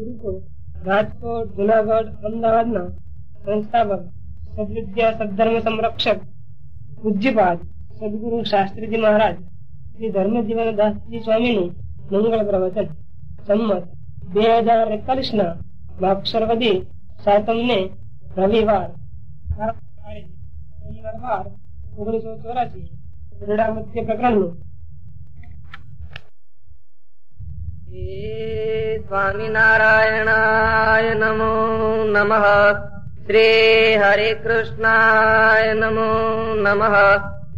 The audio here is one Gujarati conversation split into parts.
ગુરુકુળ, રાજકોટ, જુનાગઢ, અમદાવાદના સંસ્થાપક, સદવિદ્યા સદધર્મ સંરક્ષક, પૂજ્યપાદ, સદગુરુ શાસ્ત્રીજી મહારાજ, શ્રી ધર્મજીવન દાસજી સ્વામીનું મંગળ પ્રવચન. સંમત બે હજાર એકતાલીસ ના માક્ષરવદી સાતમ ને રવિવાર ઓગણીસો ચોરાસી પ્રકરણનું સ્વામિનારાયણાય નમો નમ. શ્રી હરે કૃષ્ણાય નમો નમ.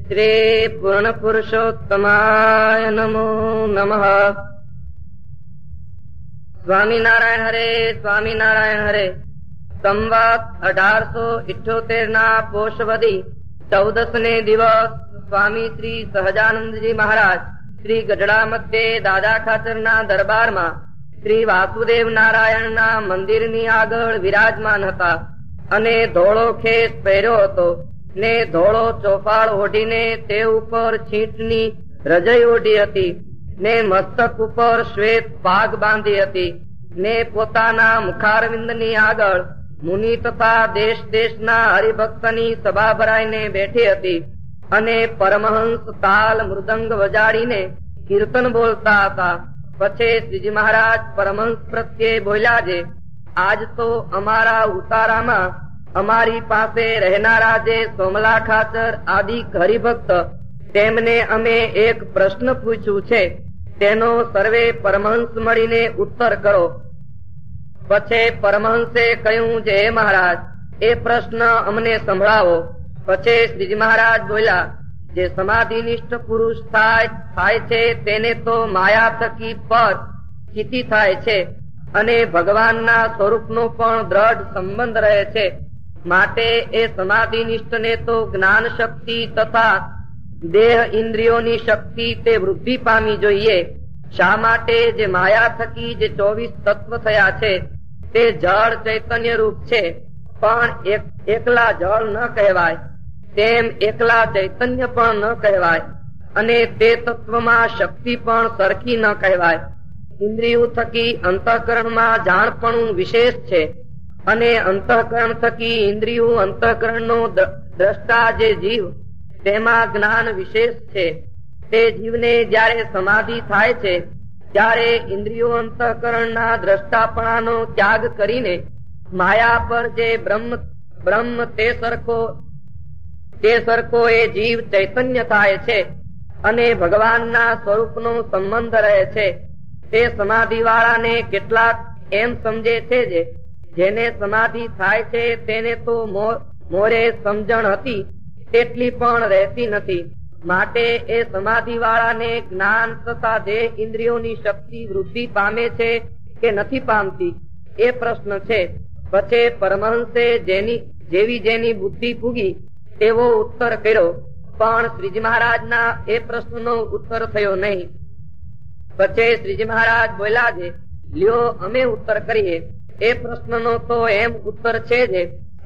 શ્રી પૂર્ણ પુરુષોત્તમાય નમો નમ. સ્વામિનારાયણ હરે સ્વામિનારાયણ હરે. સંવત અઢારસો ઇઠ્યોતેર ના પોષવદી ચૌદસ ને દિવસ સ્વામી શ્રી સહજાનંદજી મહારાજ. શ્રી ગઢડા મધ્યે દાદા ખાચર ના દરબારમાં શ્રી વાસુદેવ નારાયણ ના મંદિરની આગળ વિરાજમાન હતા. અને ધોળો ખેસ પહેર્યો હતો ને ધોળો ચોપાળ ઓઢીને તે ઉપર છીંટની રજઈ ઓઢી હતી ને મસ્તક ઉપર શ્વેત પાગ બાંધી હતી ને પોતાના મુખારવિંદની આગળ મુનિ તથા દેશ દેશના હરિભક્તની સભા ભરાઈને બેઠી હતી. અને પરમહંસ તાલ મૃદંગ વજાડીને કીર્તન બોલતા હતા. પછી શ્રીજી મહારાજ પરમહંસ પ્રત્યે બોલ્યા છે આજ તો અમારા ઉતારામાં અમારી પાસે રહેનારા જે સોમલા ખાચર આદિ હરિભક્ત, તેમને અમે એક પ્રશ્ન પૂછ્યું છે. તેનો સર્વે પરમહંસ મળીને ઉત્તર કરો. પછી પરમહંસે કહ્યું હે મહારાજ, એ પ્રશ્ન અમને સંભળાવો. પછી શ્રીજી મહારાજ બોલ્યા, જે સમાધિનિષ્ઠ પુરુષ થાય થાય છે તેને તો માયા થકી પર સ્થિતિ થાય છે અને ભગવાનના સ્વરૂપનો પણ દ્રઢ સંબંધ રહે છે. માટે એ સમાધિનિષ્ઠ ને તો જ્ઞાન શક્તિ તથા દેહ ઇન્દ્રિયોની શક્તિ તે વૃદ્ધિ પામી જોઈએ. શા માટે જે માયા થકી જે ચોવીસ તત્વ થયા છે તે જળ ચૈતન્ય રૂપ છે. પણ એકલા જળ ન કહેવાય. તેમ એકલા ચૈતન્ય પણ ન કહેવાય અને તે તત્વમાં શક્તિ પણ સરખી ન કહેવાય. ઇન્દ્રિયો થકી અંતઃકરણમાં જાણપણું વિશેષ છે અને અંતઃકરણ થકી ઇન્દ્રિયો અંતઃકરણનો દ્રષ્ટા જે જીવ, તેમાં જ્ઞાન વિશેષ છે. તે જીવને જ્યારે સમાધિ થાય છે, ત્યારે ઇન્દ્રિયો અંતઃકરણના દ્રષ્ટાપણાનો ત્યાગ કરીને માયા પર જે બ્રહ્મ બ્રહ્મ તે સરખો તે સરખો એ જીવ ચૈતન્ય થાય છે અને ભગવાનના સ્વરૂપનો સંબંધ રહે છે. તે સમાધિ વાળાને કેટલાક એમ સમજે છે જે જેને સમાધિ થાય છે તેને તો મોરે સમજણ હતી, તેટલી પણ રહેતી નથી. માટે એ સમાધિ વાળાને જ્ઞાન તથા દેહ ઇન્દ્રિયોની શક્તિ વૃદ્ધિ પામે છે કે નથી પામતી, એ પ્રશ્ન છે. પછી પરમહંસે જેની, જેવી જેની બુદ્ધિ પૂગી તેવો ઉત્તર કર્યો. પણ શ્રીજી મહારાજના એ પ્રશ્નનો ઉત્તર થયો નહીં. પછી શ્રીજી મહારાજ બોલ્યા છે, લ્યો, અમે ઉત્તર કરીએ. એ પ્રશ્નનો તો એમ ઉત્તર છે જે.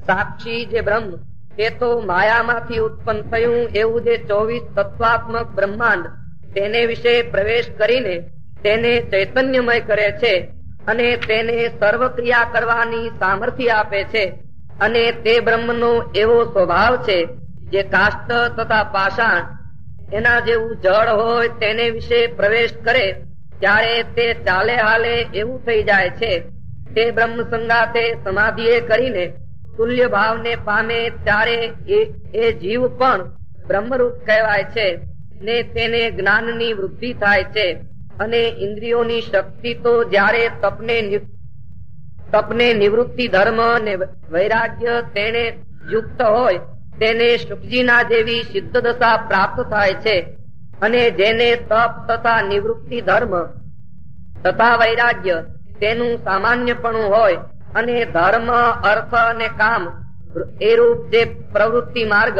સાક્ષી જે બ્રહ્મ તે તો માયામાંથી ઉત્પન્ન થયું એવું જે ચોવીસ તત્વાત્મક બ્રહ્માંડ, તેને વિશે પ્રવેશ કરીને તેને ચૈતન્યમય કરે છે અને તેને સર્વ ક્રિયા કરવાની સામર્થ્ય આપે છે. અને તે બ્રહ્મનો એવો સ્વભાવ છે જે કાષ્ટ તથા પાષાણ, એના જેવું જળ હોય તેને વિશે પ્રવેશ કરે, ત્યારે તે ચાલે હાલે એવું થઈ જાય છે. તે બ્રહ્મ સંગાથે સમાધિએ કરીને તુલ્ય ભાવને પામે ત્યારે એ જીવ પણ બ્રહ્મરૂપ કહેવાય છે ને તેને જ્ઞાનની વૃદ્ધિ થાય છે. અને ઇન્દ્રિયોની શક્તિ તો જ્યારે તપને તપને નિવૃત્તિ ધર્મ ને વૈરાગ્ય તેને યુક્ત હોય, તેને શુકજીના જેવી સિદ્ધ દશા પ્રાપ્ત થાય છે. અને જેને તપ તથા નિવૃત્તિ ધર્મ તથા વૈરાગ્ય તેનું સામાન્યપણું હોય અને ધર્મ, અર્થ અને કામ એ રૂપ જે પ્રવૃત્તિ માર્ગ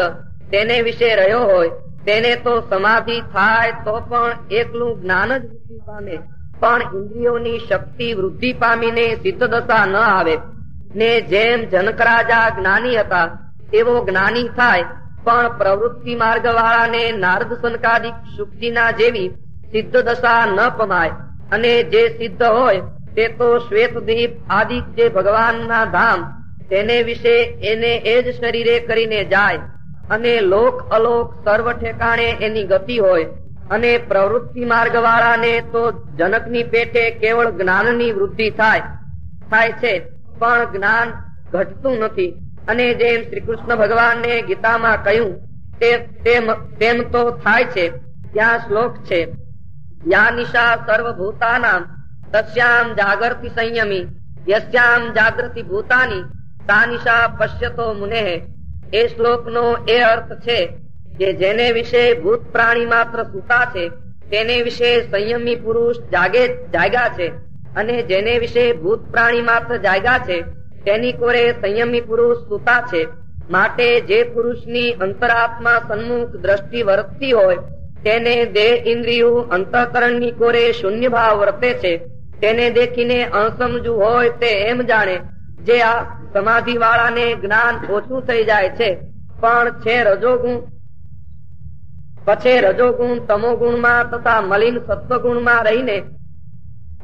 તેને વિશે રહ્યો હોય, તેને તો સમાધિ થાય તો પણ એકલું જ્ઞાન જ પામે. પણ ઇન્દ્રિયોની શક્તિ વૃદ્ધિ પામીને સિદ્ધ દશા ન આવે. ને જેમ જનકરાજા જ્ઞાની હતા તેવો જ્ઞાની થાય, પણ પ્રવૃત્તિ માર્ગ વાળાને નારદ સંકાદિક શુક્તિના જેવી સિદ્ધ દશા ન પમાય. અને જે સિદ્ધ હોય, તે તો શ્વેતદીપ આદિ જે ભગવાનના ધામ, તેને વિશે એને એ જ શરીરે કરીને જાય. અને લોક અલોક સર્વ ઠેકાણે એની ગતિ હોય. અને પ્રવૃત્તિ માર્ગ વાળાને તો જનકની પેટે કેવળ જ્ઞાનની વૃદ્ધિ થાય થાય છે, પણ જ્ઞાન ઘટતું નથી. અને જેમ શ્રી કૃષ્ણ ભગવાનને ગીતામાં કહ્યું તેમ તો થાય છે, ત્યાં શ્લોક છે. યા નિશા સર્વભૂતાનામ, તસ્યામ જાગૃતિ સંયમી, યસ્યામ જાગૃતિ ભૂતાની, તા નિશા પશ્યતો મુને એ શ્લોકનો એ અર્થ છે કે જેને વિશે ભૂત પ્રાણી માત્ર સુતા છે, તેને વિશે સંયમી પુરુષ જાગે, જાગ્યા છે અને જેને વિશે ભૂત પ્રાણી માત્ર જાગ્યા છે, તેની કોરે સંયમી પુરુષ સુતા છે. માટે જે પુરુષની અંતરાત્મા સન્મુખ દ્રષ્ટિ વર્તતી હોય, તેને દેહ ઇન્દ્રિયુ અંતઃકરણની કોરે શૂન્ય ભાવ વર્તે છે. તેને દેખીને અસમજુ હોય તે એમ જાણે જે આ સમાધિ વાળાને જ્ઞાન ઓછું થઈ જાય છે. પણ છે રજોગુણ પછી રજોગુણ, તમોગુણમાં તથા મલિન સત્વગુણમાં રહીને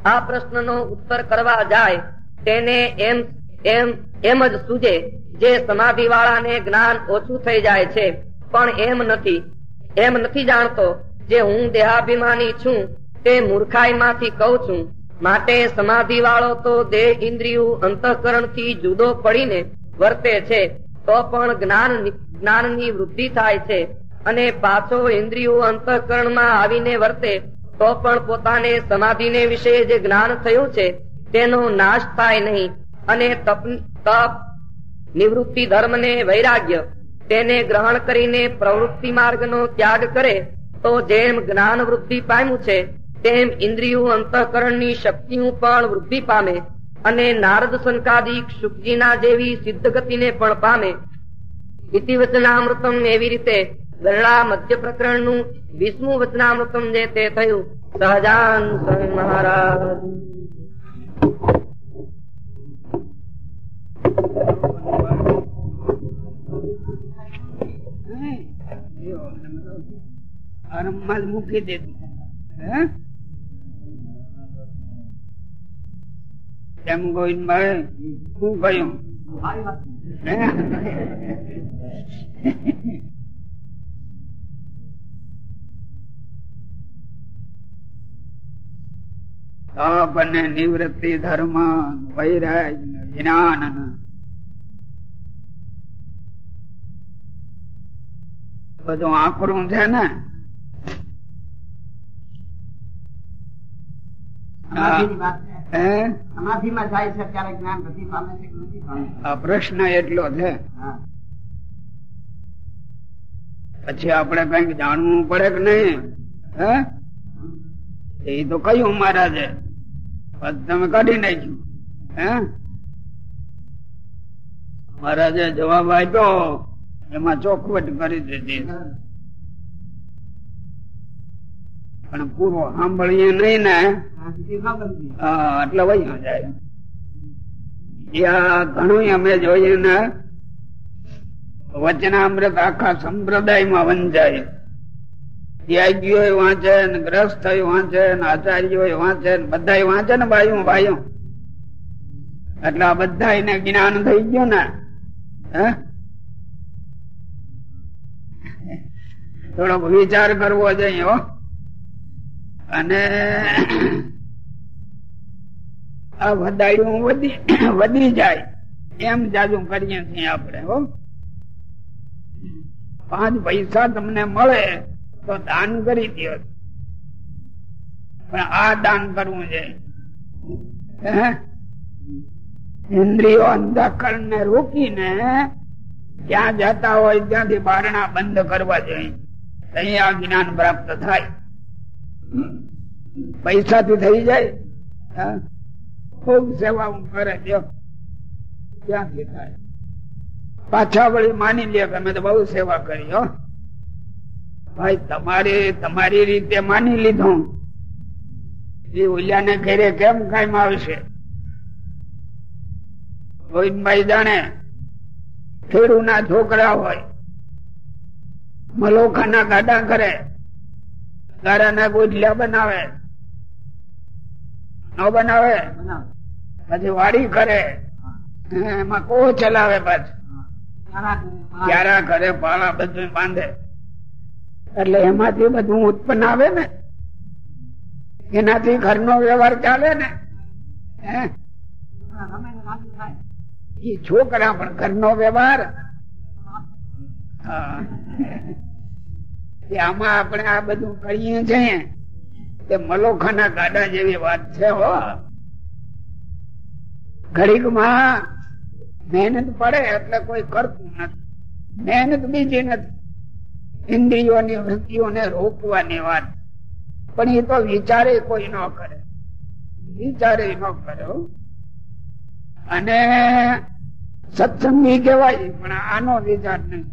આ પ્રશ્નનો ઉત્તર કરવા જાય, તેને એમ એમ એમ જ સૂજે, જે સમાધિ વાળાને જ્ઞાન ઓછું થઈ જાય છે. પણ એમ નથી. એમ નથી જાણતો જે હું દેહાભિમાની છું, તે મૂર્ખાઈ માંથી કઉ છું. માટે સમાધિ વાળો તો દેહ ઇન્દ્રિયું અંતઃકરણથી જુદો પડીને વર્તે છે, તો પણ જ્ઞાન, જ્ઞાનની વૃદ્ધિ થાય છે. અને પાછો ઇન્દ્રિયો અંતઃકરણમાં આવીને વર્તે, તો પણ પોતાને સમાધિને વિશે જે જ્ઞાન થયું છે, તેનો નાશ થાય નહીં. અને તપ નિવૃત્તિ ધર્મ ને વૈરાગ્ય, તેને ગ્રહણ કરીને પ્રવૃત્તિ માર્ગનો ત્યાગ કરે, તો જેમ જ્ઞાન વૃદ્ધિ પામ્યું છે, તેમ ઇન્દ્રિયો અંતઃકરણની શક્તિઓ પણ વૃદ્ધિ પામે અને નારદ સંકાદિક શુકજીના જેવી સિદ્ધ ગતિને પણ પામે. ઇતિવચનામૃતમ એવી રીતે ગરડા મધ્ય પ્રકરણનું વિષ્ણુ વચનામૃતમ જે તે થયું, સહજાન મહારાજ. આરંભમાં મૂકી કહ્યું? તપ અને નિવૃત્તિ ધર્મ વૈરાગ જ્ઞાન બધું આકરું છે ને? પ્રશ્ન એટલો છે. પછી આપણે કંઈક જાણવું પડે કે નહીં? એ તો કયું મહારાજે તમે કાઢી નાખ્યું. હે? મહારાજે જવાબ આપ્યો, એમાં ચોખવટ કરી દીધી. પણ પૂરો સાંભળીએ નહીં ને એટલે વહી જાય. ઘણું અમે જોઈએ ને, વચનામૃત આખા સંપ્રદાયમાં વંચાય ત્યાગીઓ વાંચે ને ગ્રસ્થ વાંચે ને આચાર્યો વાંચે ને બધા વાંચે ને ભાઈઓ ભાઈઓ. એટલે આ બધા એને જ્ઞાન થઈ ગયું ને થોડોક વિચાર કરવો જોઈએ અને આ વધાયું વધી વધી જાય. એમ જાજુ કરીએ છીએ આપણે, હો. પાંચ પૈસા તમને મળે તો દાન કરી દો પણ આ દાન કરવું છે. ઇન્દ્રિયો અંધકરણ ને રોકીને ત્યાં જતા હોય ત્યાંથી બારણા બંધ કરવા જોઈએ અહીંયા જ્ઞાન પ્રાપ્ત થાય. પૈસા થી થઈ જાય. ખૂબ સેવા કરે દો ક્યાંથી થાય? પાછા વળી માની લે કે અમે તો બહુ સેવા કરી, હો. ભાઈ, તમારે, તમારી રીતે માની લીધું. એ ઓલિયાને ઘેરે કેમ કામ આવશે? ગોવિંદભાઈ જાણે ખેડૂ ના છોકરા હોય. મલોખાના ગાડા કરે ગારાના ગોઠલિયા બનાવે. ન બનાવે? પછી વાડી કરે એમાં કોહ ચલાવે પાછું? ક્યારા કરે પાળા બધું બાંધે? એટલે એમાંથી બધું ઉત્પન્ન આવે ને. એનાથી ઘરનો વ્યવહાર ચાલે ને. છોકરા પણ ઘરનો વ્યવહાર. આમાં આપણે આ બધું કરીએ છીએ. તે મલોખાના ગાડા જેવી વાત છે હો. ઘડીકમાં મહેનત પડે એટલે કોઈ કરતું નથી. મહેનત બીજી નથી. ઇન્દ્રિયોની વૃત્તિઓને રોકવાની વાત. પણ એ તો વિચારે કોઈ ન કરે. વિચારે ન કરે અને સત્સંગી કહેવાય, પણ આનો વિચાર નહીં.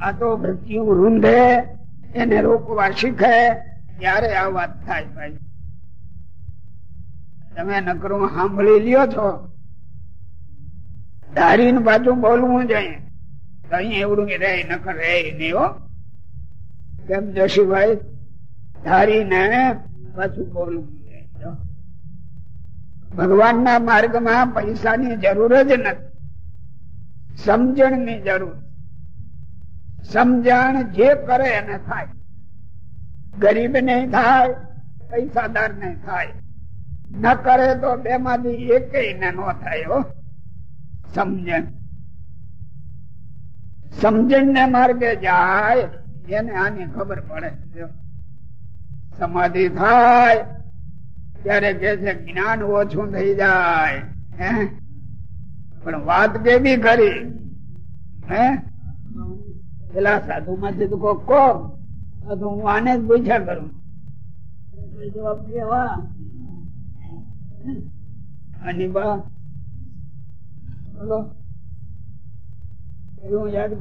આ તો મૃત્યુ રૂંધે, એને રોકવા શીખે, ત્યારે આ વાત થાય ભાઈ. તમે નકરું સાંભળી લ્યો છો. ધારીને પાછું બોલવું જોઈએ. અહીંયા એવડું કે રે, નકર રે નહીં હો. કેમ જશીભાઈ? ધારીને પાછું બોલવું ભગવાનના માર્ગમાં પૈસાની જરૂર જ નથી. સમજણની જરૂર. સમજણ જે કરે એને થાય. ગરીબ ને થાય પૈસાદાર ને થાય. ન કરે તો બે માંથી એક ને ન થાય હો. સમજણ. સમજણ ને માર્ગે જાય, એને આની ખબર પડે. સમાધિ થાય, ત્યારે કે છે, જ્ઞાન ઓછું થઈ જાય. હે? પણ વાત કેવી કરી હે? પેલા સાધુ માંથી તું કોક કો તો હું આને જ પૂછ્યા કરું. જવાબ કેવા અને બા, બોલો. એવું યાદ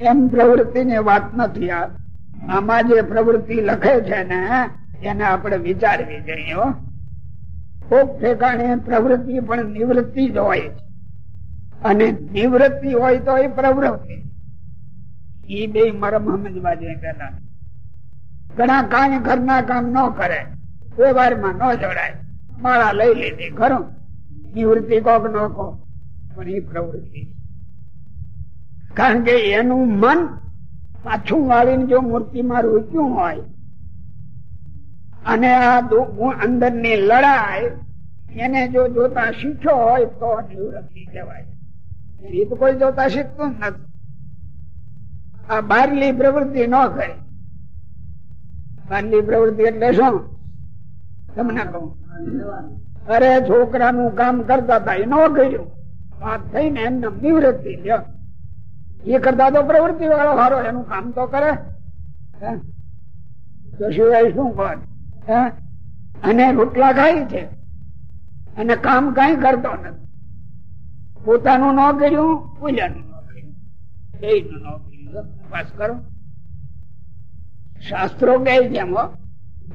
એમ પ્રવૃત્તિ ની વાત નથી આ આમાં જે પ્રવૃત્તિ લખે છે ને એને આપણે વિચારવી જોઈએ. કોક ઠેકાણે પ્રવૃત્તિ પણ નિવૃત્તિ જ હોય છે. અને નિવૃત્તિ હોય તો એ પ્રવૃત્તિ. એ બે મરમ સમજવા જોઈએ પેલા. ઘણા કાંઈ ઘરના કામ ન કરે. વ્યવહારમાં ન જોડાય. માળા લઈ લીધી ખરું નિવૃત્તિ કોક ન કહો. પણ એ પ્રવૃત્તિ. કારણ કે એનું મન પાછું વાળીને જો મૂર્તિમાં રૂચ્યું હોય, અને આ અંદરની લડાઈ એને જો જોતા શીખ્યો હોય તો નિવૃત્તિ કહેવાય. એ તો કોઈ જોતા શીખતું નથી. આ બારલી પ્રવૃત્તિ ન કરી. બારલી પ્રવૃત્તિ એટલે શું? તમને કહું. અરે છોકરાનું કામ કરતા હતા, એ ન કર્યું. વાત થઈને એમને નિવૃત્તિ લ્યો એ કરતા તો પ્રવૃત્તિ વાળો હારો, એનું કામ તો કરે? તો સિવાય શું કહે? અને રોટલા ખાય છે. અને કામ કઈ કરતો નથી. પોતાનું ન કર્યું પૂજાનું ન કર્યું. તપાસ કરો. શાસ્ત્રો કહે છે.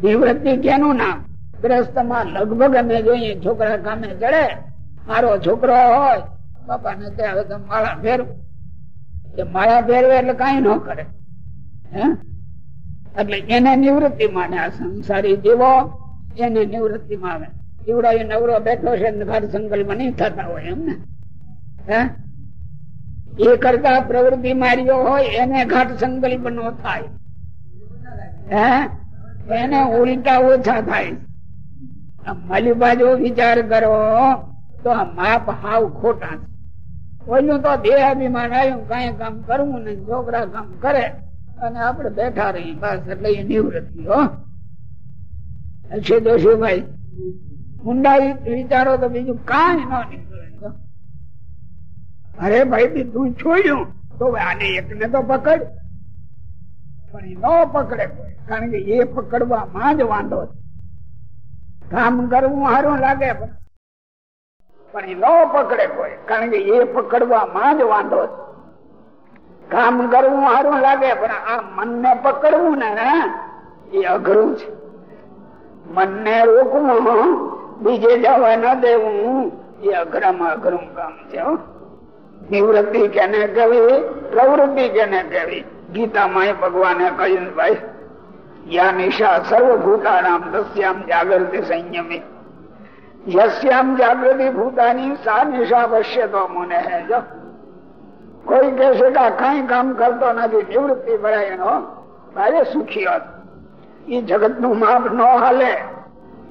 નિવૃત્તિ કેનું નામ? લગભગ અમે જોઈએ, છોકરા કામે ચડે. મારો છોકરો હોય બાપા ને હવે તો માળા ફેરવું. એ માળા ફેરવે એટલે કઈ ન કરે. હે? એટલે એને નિવૃત્તિ માને આ સંસારી જીવો, એને નિવૃત્તિ માં આવે. જીવડો એ નવરો બેઠો છે ઘર સંકલ્પ નહીં થતા હોય એમને હે? એ કરતા પ્રવૃત્તિ માર્યો હોય, એને ઘાટ સંકલ્પ નો થાય. હે? એને ઉલટા ઓછા થાય. આ માલી બાજુ વિચાર કરો, તો આ માપ હાવ ખોટા છે. ઓલું તો દેહ અભિમાન આવ્યું, કઈ કામ કરવું નહીં, છોકરા કામ કરે, અને આપણે બેઠા રહી બસ એટલે એ નિવૃત્તિ, હો. છે દોશીભાઈ ઊંડા વિચારો તો બીજું કાંઈ ન નીકળે. અરે ભાઈ તું છોડ્યું. તો આને એકને તો પકડ. પણ એ ન પકડે, કારણ કે એ પકડવામાં જ વાંધો કામ કરવું સારું લાગે પણ. એ ન પકડે કોઈ, કારણ કે એ પકડવામાં જ વાંધો છે. કામ કરવું સારું લાગે પણ આ મનને પકડવું ને એ અઘરું છે. મનને રોકવું બીજે જવા ન દેવું, એ અઘરામાં અઘરું કામ છે, હો. નિવૃત્તિ કેને કહેવી? પ્રવૃત્તિ કેને કહેવી? ગીતામાં એ ભગવાને કહ્યું, ભાઈ, યા નિશા સર્વભૂતાનામ તસ્યામ જાગૃતિ સંયમી. યસ્યામ જાગૃતિ ભૂતાની સા નિશા વશ્ય તો મને હે જો. કોઈ કહેશે કે કઈ કામ કરતો નથી, નિવૃત્તિ ભરાય એનો. ભારે સુખી હોત. એ જગતનું માપ ન હાલે.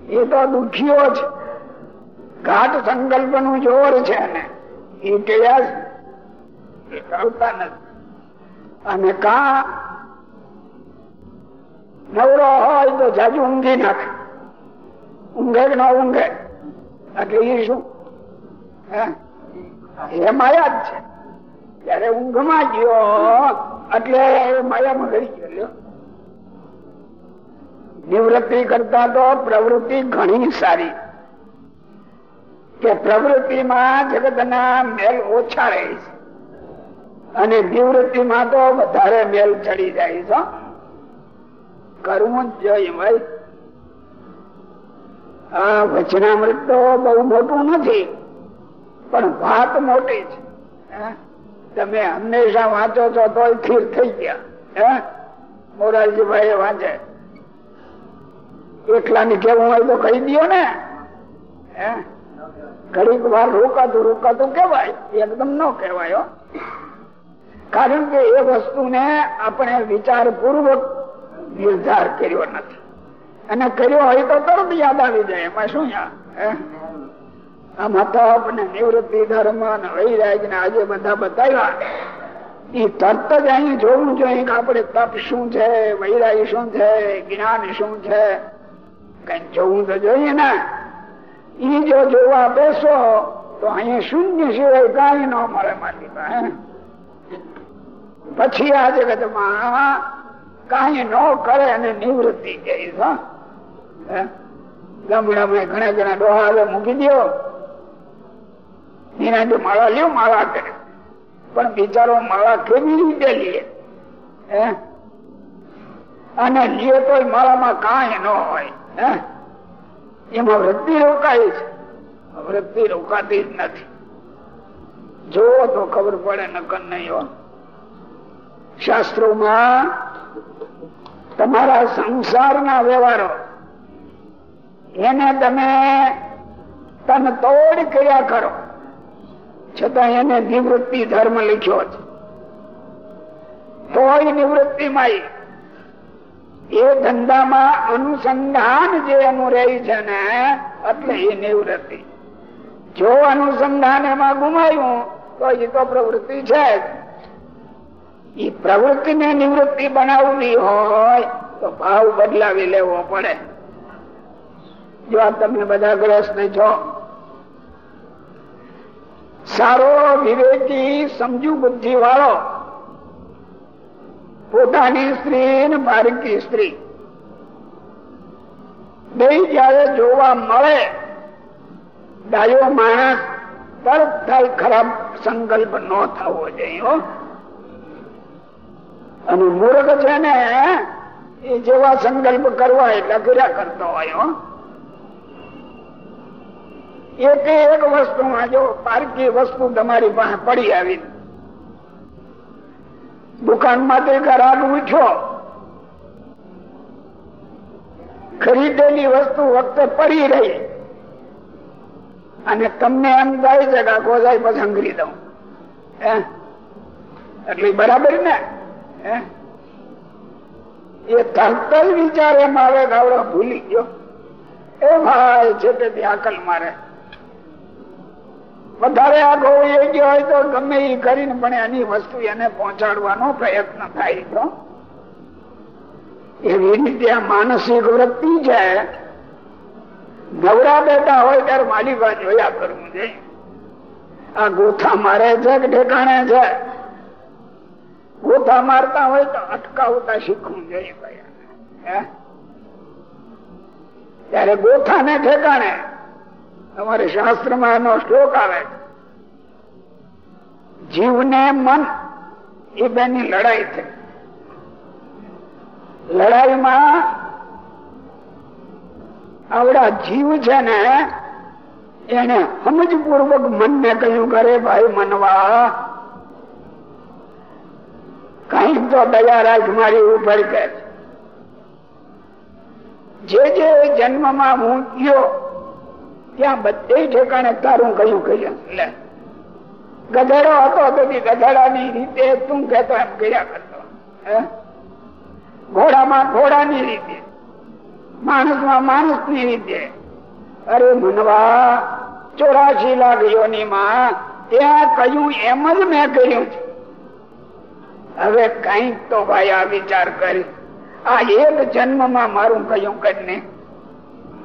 એ તો દુખીઓ છે ઘાટ સંકલ્પનું જોર છે ને એ ટેયા અને કા નવરો હોય તો જાજુ ઊંઘી નાખે. ઊંઘે ન ઊંઘે? એટલે એ શું? એ માયા જ છે. જયારે ઊંઘમાં ગયો. એટલે માયામાં ગઈ ગયો. નિવૃત્તિ કરતા તો પ્રવૃત્તિ ઘણી સારી. કે પ્રવૃત્તિમાં જગતના મેલ ઓછા રહે છે. અને નિવૃત્તિમાં તો વધારે મેલ ચડી જાય છે. કરવું જ જોઈએ ભાઈ આ વચનામૃત તો બહુ મોટું નથી, પણ વાત મોટી છે? તમે હંમેશા વાંચો છો તોય સ્થિર થઈ ગયા. હે? મોરારજીભાઈ વાંચે. એકલા ની કેવું હોય તો કહી દો ને. હે? ઘડીક વાર રોકાતું રોકાતું કેવાય એકદમ ન કહેવાય. કારણ કે એ વસ્તુને આપણે વિચાર પૂર્વક નિર્ધાર કર્યો નથી. અને કર્યો હોય તો તરત યાદ આવી જાય. એમાં શું આમાં તપ ને નિવૃત્તિ, ધર્મ ને આજે બધા બતાવ્યા. એ તરત જ અહીં જોવું જોઈએ કે આપણે તપ શું છે વૈરાગ શું છે, જ્ઞાન શું છે. કઈ જોવું તો જોઈએ ને. એ જો જોવા બેસો, તો અહીંયા શૂન્ય સિવાય કઈ ન મળે મારી પાસે. પછી આ જગતમાં કઈ ન કરે અને નિવૃત્તિ કહીશ ગામડામાં ઘણા ઘણા ડોહા મૂકી દો એનાથી માળા લ્યો, માળા કરે. પણ બિચારો માળા કેવી રીતે લે? અને લે તો માળામાં કાંઈ ન હોય? એમાં વૃત્તિ રોકાય છે. વૃત્તિ રોકાતી જ નથી. જો તો ખબર પડે નકર નહીં હોય. શાસ્ત્રોમાં તમારા સંસારના વ્યવહારો, એને તમે તન તોડ કર્યા કરો, છતાં એને નિવૃત્તિ ધર્મ લખ્યો છે. તોય નિવૃત્તિમાં એ ધંધામાં અનુસંધાન જે એનું રહે છે ને, એટલે એ નિવૃત્તિ. જો અનુસંધાન એમાં ગુમાયું, તો એ તો પ્રવૃત્તિ છે એ પ્રવૃત્તિ ને નિવૃત્તિ બનાવવી હોય તો ભાવ બદલાવી લેવો પડે જો આ તમે બધા ગ્રસ્ત છો, સારો વિવેકી સમજુ બુદ્ધિ વાળો પોતાની સ્ત્રી ને બાળકી સ્ત્રી બે જયારે જોવા મળે, ડાયો માણસ તરત ખરાબ સંકલ્પ ન થવો જોઈએ. અને મૂર્ખ છે ને એ જેવા સંકલ્પ કરવા એટલા કર્યા કરતો હોય. એક એક વસ્તુમાં જો પારકી વસ્તુ તમારી પાસે પડી આવી દુકાનમાંથી ગ્રાહક ઉઠ્યો. ખરીદેલી વસ્તુ વખતે પડી રહી. અને તમને એમ થાય છે કે ગોજાઈ પછી હંગરી દઉં. એટલે બરાબર ને? એ તરત વિચાર એમ આવે ગાવડો ભૂલી ગયો. એ ભાઈ છે તે આકલ મારે. વધારે આગો એ ગયો હોય તો ગમે એ કરીને પણ એની વસ્તુ એને પહોંચાડવાનો પ્રયત્ન થાય તો એવી રીતે માનસિક વૃત્તિ છે. નવરા બેઠા હોય ત્યારે માલિકા જોયા કરવું છે આ ગોથા મારે છે કે ઠેકાણે છે? ગોથા મારતા હોય તો અટકાવતા શીખવું જોઈએ ત્યારે ગોથા ને ઠેકાણે તમારે શાસ્ત્રમાં એનો શ્લોક આવે. જીવ મન એ બેની લડાઈ થઈ. લડાઈમાં આવડા જીવ છે ને એને સમજપૂર્વક મનને કહ્યું કરે ભાઈ, મનવા કઈ તો દયા રાખ મારી ઉપર કે જે જે જન્મમાં હું ગયો ત્યાં બધે ઠેકાણે તારું કયું કહ્યું ગધેડો હતો તેથી ગધેડાની રીતે તું કહેતો એમ કર્યા કરતો. ઘોડામાં ઘોડાની રીતે. માણસમાં માણસની રીતે. અરે મનવા, ચોરાશી લાખ યોનીમાં ત્યાં કહ્યું એમ જ મેં કર્યું છે. હવે કંઈક તો ભાઈ આ વિચાર કરી. આ એક જન્મમાં મારું કયું કરીને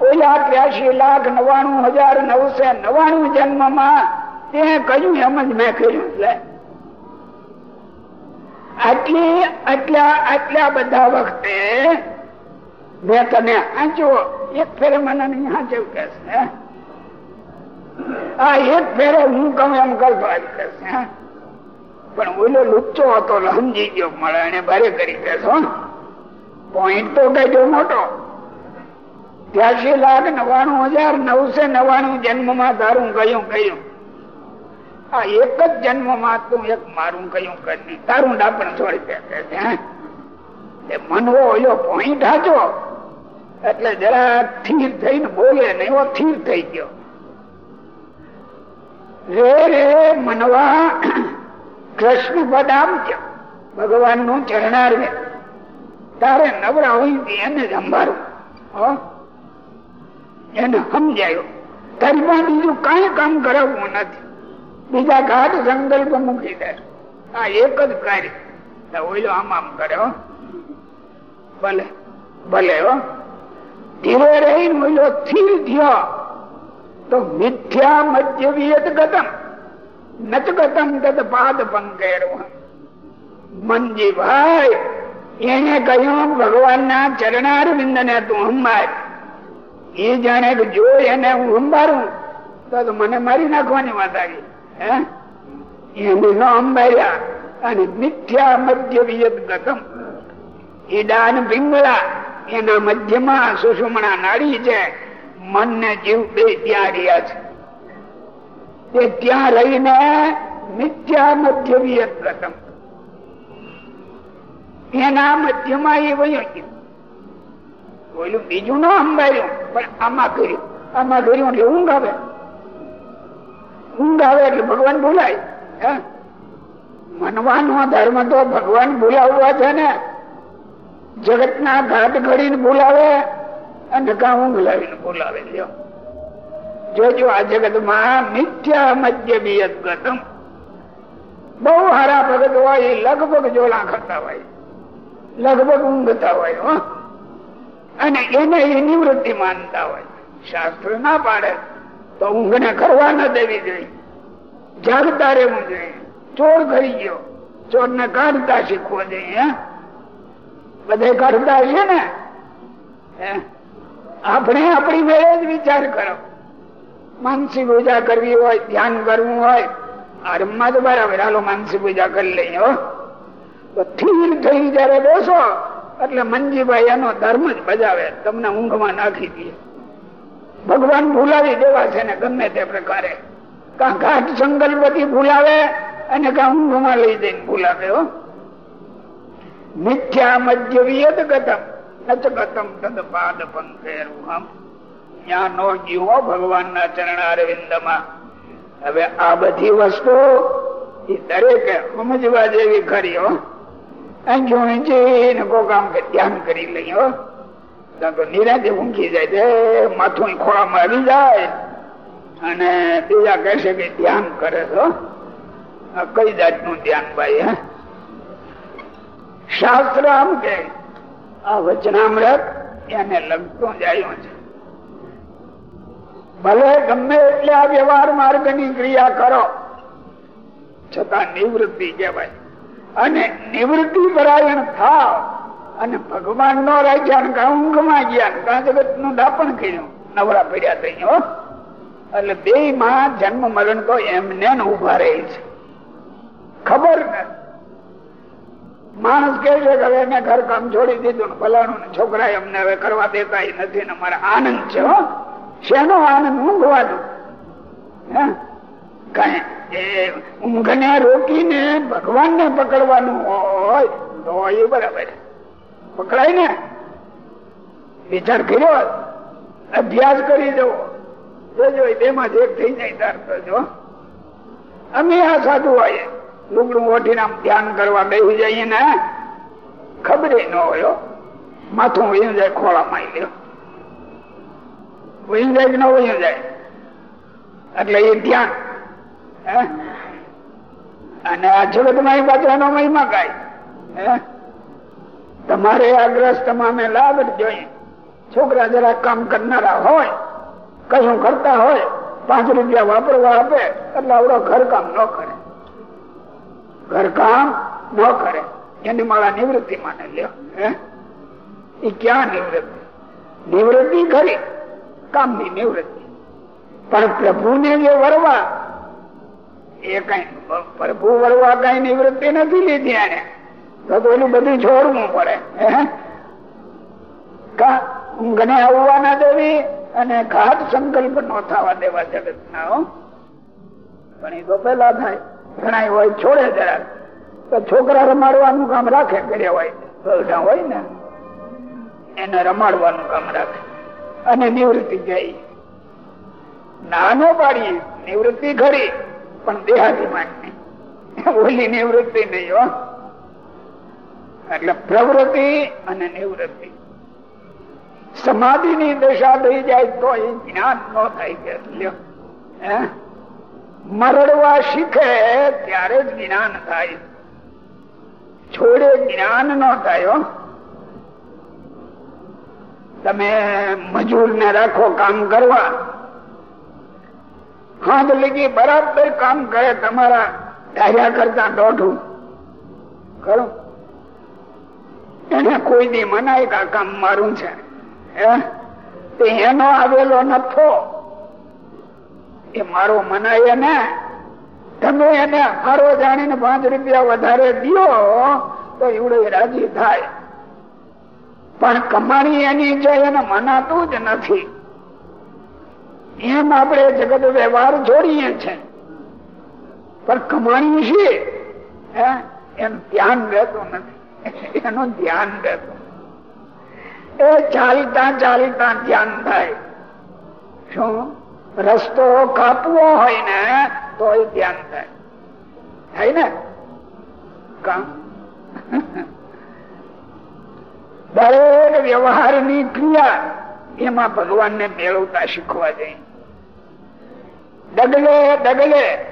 ઓલા ત્યાસી લાખ નવાણું હજાર નવસો નવાણું જન્મમાં તે કહ્યું એમ જ મેં કર્યું એટલે આટલી, આટલા આટલા બધા વખતે મેં તને આંચો એક ફેરે મને નહીં હાચવ કે આ એક ફેરે હું કહું એમ કરતો કરશે પણ ઓલો લુચ્ચો હતો સમજી ગયો મળે એને ભારે કરી દેશો પોઈન્ટ તો કહેજો મોટો. ત્યાસી લાખ નવાણું હજાર નવસે નવાણું જન્મમાં તારું કયું કયું આ એક જ જન્મમાં તું એક મારું કયું કરી તારું ડાપણ છોડી દે મનવો ઓલો પોઈન્ટ હાચો. એટલે જરા થીર થઈને બોલે ને એવો થીર થઈ ગયો. રે રે, મનવા કૃષ્ણ પદ આપજો ભગવાનનું ચરણાર તારે નવરા હોય એને જ એને સમજાયો. તારી બીજું કઈ કામ કરાવવું નથી. બીજા ઘાટ સંકલ્પ મૂકી દે. આ એક જ કાર્ય. ઓઈલો આમ આમ કર્યો ભલે ભલે, હો. ધીરે રહીને ઓઈલો સ્થિર થયો. તો મિથ્યા મધ્ય વિયત ગતમ નચ ગતમ તદ પાદ પંકેરું મનજી ભાઈ, એને કહ્યું ભગવાન ના ચરણારવિંદ ને તું હંભાર એ જાણે કે જો એને હું હંબારું તો મને મારી નાખવાની વાત આવી. એને ન હંબાર્યા અને મિથ્યા મધ્ય વિયત ગતમ. ઈડાન પિંગળા એના મધ્યમાં સુષુમણા નાડી છે. મન ને જીવ બે ત્યાં રહ્યા છે. તે ત્યાં રહીને મિથ્યા મધ્ય પ્રથમ એના મધ્યમાં એ વયો બોલું બીજું ના અંબાર્યું પણ આમાં કર્યું. આમાં કર્યું એટલે ઊંઘ આવે. ઊંઘ આવે એટલે ભગવાન ભૂલાય મનવાનો ધર્મ તો ભગવાન ભૂલાવવા છે ને. જગત ના ઘાટ ઘડીને ભૂલાવે અને કા ઊંઘ લાવીને ભૂલાવે લ્યો. જોજો આ જગતમાં મિથ્યા મધ્ય બિયત ગતમ બહુ હારા ભગત હોય લગભગ જોલા ખાતા હોય. લગભગ ઊંઘતા હોય અને એને એ નિવૃત્તિ માનતા હોય. શાસ્ત્ર ના પાડે તો ઊંઘ ને કરવા ન દેવી જોઈએ. જાગતા રહેવું જોઈએ. ચોર કરી ગયો. ચોર ને કાઢતા શીખવો જોઈએ બધે કાઢતા છે ને? આપણે આપણી વેળે જ વિચાર કરો. માનસી પૂજા કરવી હોય, ધ્યાન કરવું હોય, આ રમવા તો બરાબર, હાલો માનસી પૂજા કરી લઈએ, હો. તો થીર થઈ જયારે બેસો, એટલે મનજીભાઈ એનો ધર્મ જ બજાવે, તમને ઊંઘમાં નાખી દે. ભગવાન ભૂલાવી દેવા છે ને ગમે તે પ્રકારે. કા ઘાટ સંકલ્પથી ભૂલાવે અને કા ઊંઘમાં લઈ જઈને ભૂલાવે, હો. મિથ્યા મધ્ય વિયત ગતમ, નચ ગતમ તદ પાદ પંખેરું ત્યાં નો જીવો ભગવાનના ચરણ અરવિંદમાં. હવે આ બધી વસ્તુ એ દરેકે સમજવા જેવી ખરી, હો. કામ ધ્યાન કરી લઈ, હો. તો નિરાતે ઊંઘી જાય છે માથું ખોળામાં આવી જાય. અને બીજા કહેશે કે ધ્યાન કરે છો કઈ જાતનું ધ્યાન ભાઈ, હે? શાસ્ત્ર આમ કે આ વચનામૃત એને લગતું જ આવ્યું છે. ભલે ગમે એટલે આ વ્યવહાર માર્ગની ક્રિયા કરો. છતાં નિવૃત્તિ કહેવાય. અને નિવૃત્તિ પરાયણ થાવ. અને ભગવાન નો રાખ્યા ઊંઘમાં ગયા. કાં જગતનું દાપણ કર્યું. નવરા પડ્યા થઈ એટલે બે માં જન્મ મરણ તો એમને ઊભા રહે છે. ખબર ને? માણસ કે છે કે હવે મેં ઘર કામ છોડી દીધું ફલાણું છોકરા અમને હવે કરવા દેતા નથી ને મારા આનંદ છે, હો. શેનો આનંદ? ઊંઘવાનો ઊંઘને રોકીને ભગવાન ને પકડવાનું હોય તો એ બરાબર. પકડાય ને વિચાર કર્યો અભ્યાસ કરી જવો જોજો બે માં એક થઈ જાય તાર તો જો. અમે આ સાધુ હોય, લુગડું ઓઠીને આમ ધ્યાન કરવા બેસી જઈએ ને, ખબર ન હોય માથું એ જાય, ખોળામાં લ્યો. વયું જાય કે ન વયું જાય? એટલે એ ધ્યાન? અને આ જગતમાં પાછાનો મહિમા હે? તમારે આગ્રસ્ત અમે લાભ જોઈએ. છોકરા જરા કામ કરનારા હોય કશું કરતા હોય, પાંચ રૂપિયા વાપરવા આપે, એટલે આવડો ઘરકામ ન કરે. ઘરકામ ન કરે. એની મારા નિવૃત્તિ માને લ્યો. એ ક્યાં નિવૃત્તિ? નિવૃત્તિ ખરી. કામની નિવૃત્તિ. પણ પ્રભુને જે વરવા, એ કઈ પ્રભુ વરવા કઈ નિવૃત્તિ નથી લીધી એને. તો પેલું બધું છોડવું પડે ઊંઘને આવવા ના દેવી અને ઘાટ સંકલ્પ નો થવા દેવા જગત ના. પણ એ તો પેલા થાય ઘણા હોય, છોડે જરાક. તો છોકરા રમાડવાનું કામ રાખે, કર્યા હોય હોય ને. એને રમાડવાનું કામ રાખે. અને નિવૃત્તિ જાય નાનો પાડીએ નિવૃત્તિ ખરી પણ દેહાભિમાન. નહીં ઓલી નિવૃત્તિ નહીં એટલે પ્રવૃત્તિ અને નિવૃત્તિ. સમાધિ ની દશા થઈ જાય તો એ જ્ઞાન ન થાય કે? મરડવા શીખે ત્યારે જ જ્ઞાન થાય. છોડે જ્ઞાન ન થાય. તમે મજૂર ને રાખો કામ કરવા. હાથ લીધી, બરાબર કામ કરે તમારા ધાર્યા કરતા દોઢું. ખરું? એને કોઈ દી મનાય કે કામ મારું છે. એનો આવેલો નફો. એ મારો મનાય ને. તમે એને મારો જાણીને પાંચ રૂપિયા વધારે દિયો, તો એવડે રાજી થાય. પણ કમાણી એની છે, એને મનાતું જ નથી. એમ આપણે જગત વ્યવહાર જોડીએ છે. પણ કમાણી છે? એનું ધ્યાન રહેતું નથી. એનું ધ્યાન રહેતું એ ચાલતા ચાલતા ધ્યાન થાય. શું? રસ્તો કાપવો હોય ને તો એ ધ્યાન થાય. થાય ને? કામ દરેક વ્યવહારની ક્રિયા એમાં ભગવાનને મેળવતા શીખવા જઈ ડગલે ડગલે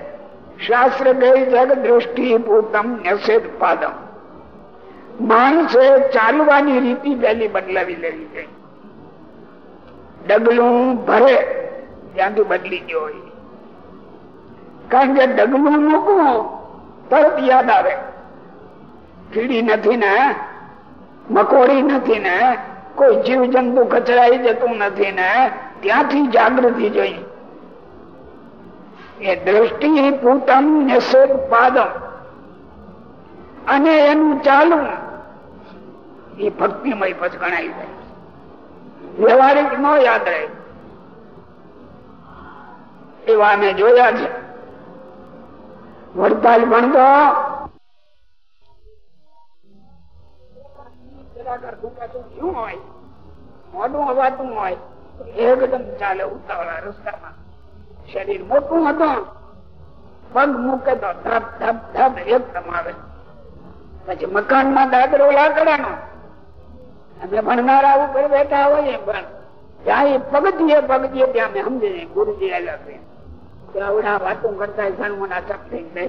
શાસ્ત્ર ગઈ જગ દ્રષ્ટિ પૂતમ ન્યસેદ પાદમ. માણસે ચાલવાની રીતિ પહેલી બદલાવી લેવી જોઈએ. ડગલું ભરે, ત્યાંથી બદલી ગયો હોય. કારણ કે ડગલું મૂકવું તરત યાદ આવે. કીડી નથી ને મકોડી નથી ને, કોઈ જીવ જંતુ કચરાઈ જતું નથી ને, ત્યાંથી જાગૃતિ જોઈ. એ દ્રષ્ટિ પૂતમ પાદમ. અને એનું ચાલવું એ ભક્તિમય પછ ગણાય જાય વ્યવહારિક નો યાદ રહે. એવા અમે જોયા છે. વડતાલ ભણતો શું હોય? મોઢું હવાતું હોય, એકદમ ચાલે ઉતાવળા રસ્તામાં. શરીર મોટું હતું. પગ મૂકે તો ધપ ધપ ધપ એકદમ આવે. પછી મકાનમાં દાદરો લાકડાનો. અમે ભણનારા ઉપર બેઠા હોઈએ પણ જ્યાં પગથીએ પગથીએ ત્યાં અમે સમજી ગુરુજી આવ્યા છે. આવડા વાતો કરતા સણમોના ચપ થઈ જાય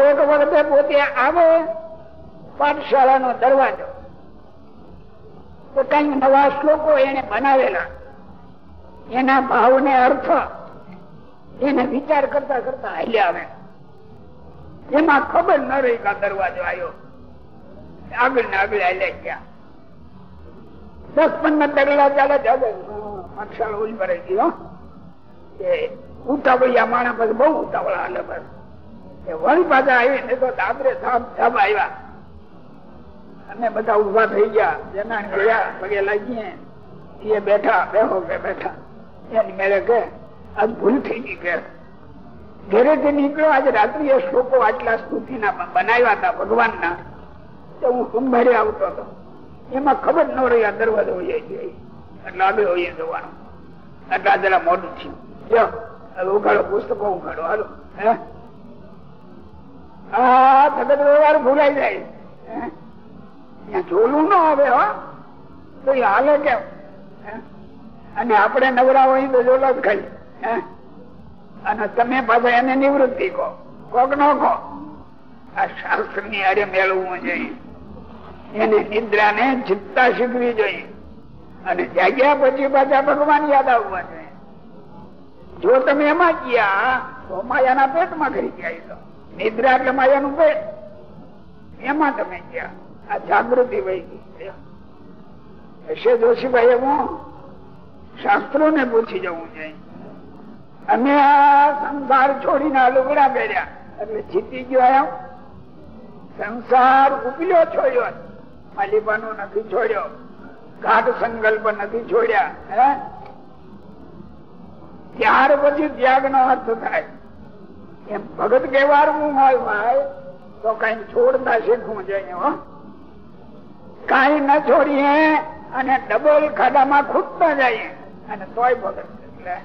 એક વખતે પોતે આવે પાઠશાળાનો દરવાજો. તો કઈ નવા શ્લોકો એને બનાવેલા. એના ભાવ ને અર્થ એને વિચાર કરતા કરતા હાલ્યા આવે. એમાં ખબર ન રહી કે દરવાજો આવ્યો આગળ ને આગળ હાલ્યા ગયા. દસ પંદર ડગલા ચાલે ચાલે પાઠશાળા ઓલી ભરાઈ ગયો ઉતાવળિયા માણા પછી બહુ ઉતાવળા હાલે બસ વળી પાછા આવી ને તો ધાબરે ધાબ ધાબ આવ્યા. અમે બધા ઊભા થઈ ગયા. જેના ગયા. પગે લાગીએ. એ બેઠા, બેહો કે બેઠા. એની મેળે કે, આજ ભૂલ થઈ ગઈ કે. ઘરેથી નીકળ્યો આજે રાત્રિએ શ્લોકો આટલા સ્તુતિના બનાવ્યા હતા ભગવાનના. તો હું સંભાળી આવતો હતો. એમાં ખબર ન રહી, આ દરવાજો હોય જાય એટલે આગળ હોય જવાનું. એટલે જરા મોડું થયું. જો હવે ઉઘાડો, પુસ્તકો ઉઘાડો. હાલો. હે? હા જગત વ્યવહાર ભૂલાઈ જાય. હે? ના આવે, હો. તો એ હાલે કેમ? અને આપણે નવરા હોય તો જોલો જ ખાઈ? અને તમે પાછા એને નિવૃત્તિ કહો. કોક નો કહો. આ શાસ્ત્રની હારે મેળવવું જોઈએ. એને નિદ્રા ને ચિત્તા શીખવી જોઈએ. અને જાગ્યા પછી પાછા ભગવાન યાદ આવવા જોઈએ. જો તમે એમાં ગયા, તો માયાના પેટમાં કરી ગયા તો. નિદ્રા એટલે માયાનું પેટ. એમાં તમે ગયા. આ જાગૃતિ વહી ગઈ. હશે જોશીભાઈ હું શાસ્ત્રો ને પૂછી જવું જોઈએ અમે આ સંસાર છોડીને આ લુગડા પહેર્યા. એટલે જીતી ગયો સંસાર ઉપલ્યો છોડ્યો. માલિબાનો નથી છોડ્યો. ઘાટ સંકલ્પ નથી છોડ્યા. હે? ત્યાર પછી ત્યાગ નો અર્થ થાય. એમ ભગત કહેવાનું હોય તો કઈ છોડતા શીખવું જોઈએ કઈ ન છોડીએ અને ડબલ ખાડામાં ખૂટતા જઈએ. અને તોય ભગત એટલે?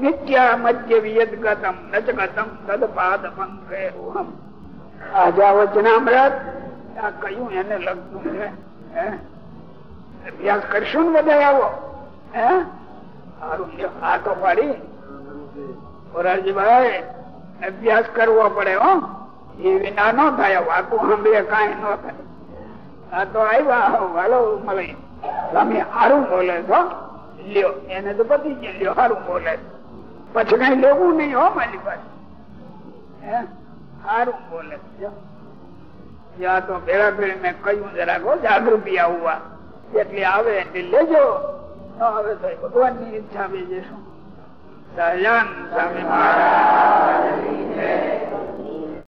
નિત્ય મધ્ય વિયદ ગતમ નચ ગતમ તદ પાદ પંકેરુહમ આજા વચનામૃત આ કયું એને લગતું છે? અભ્યાસ કરશું ને બધા આવો, હે? સારું આ તો પાડી. મોરારજીભાઈ, અભ્યાસ કરવો પડે, હો. એ વિના ન થાય, વાતું સાંભળે, કઈ ન થાય. આ તો આવ્યા વાલો મળે તમે સારું બોલે છો લ્યો, એને તો પતી ગયું, લ્યો સારું બોલે પછી કઈ લેવું નહીં, હો, મારી પાસે? સારું બોલે જો. યા તો ભેળા ભેળી મેં કહ્યું જરાક જાગૃતિ આવવા. જેટલી આવે એટલે લેજો. આવે તો ભગવાનની ઈચ્છા બીજે શું? સહજાન સ્વામી મહારાજ.